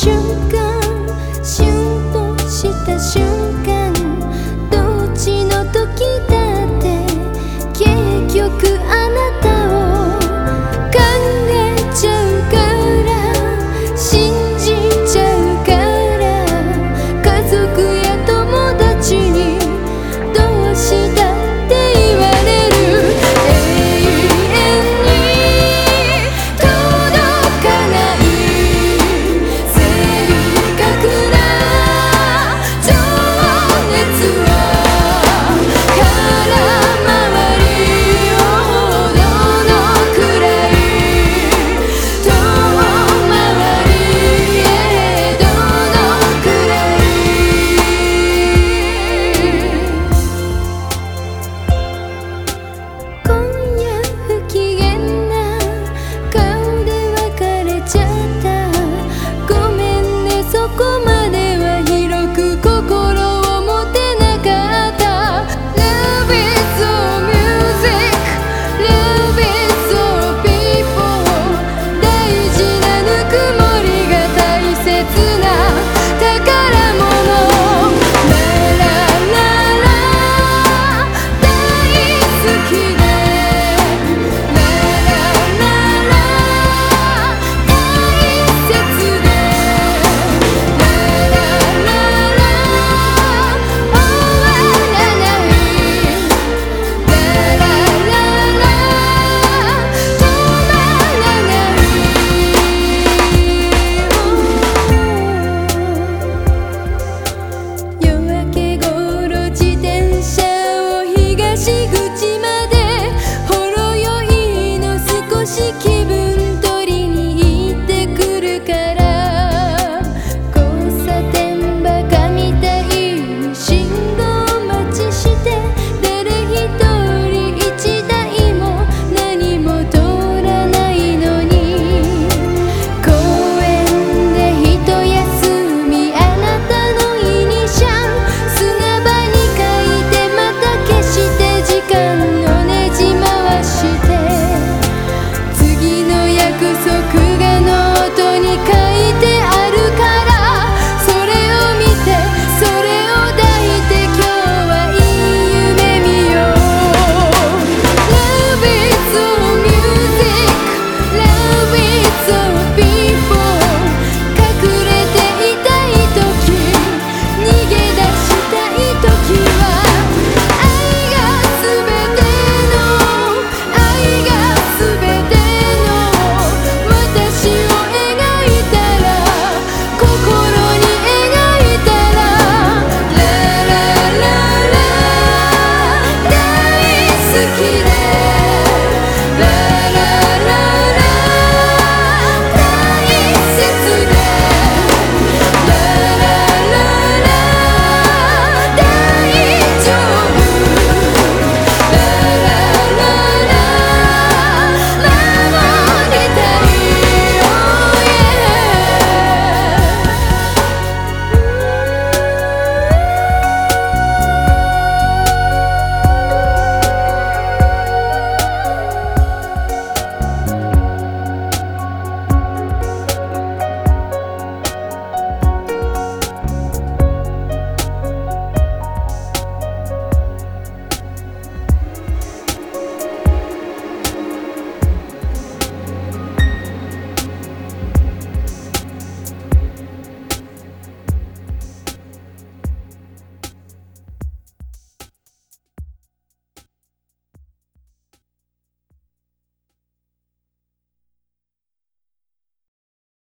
想讲，想多是的想讲。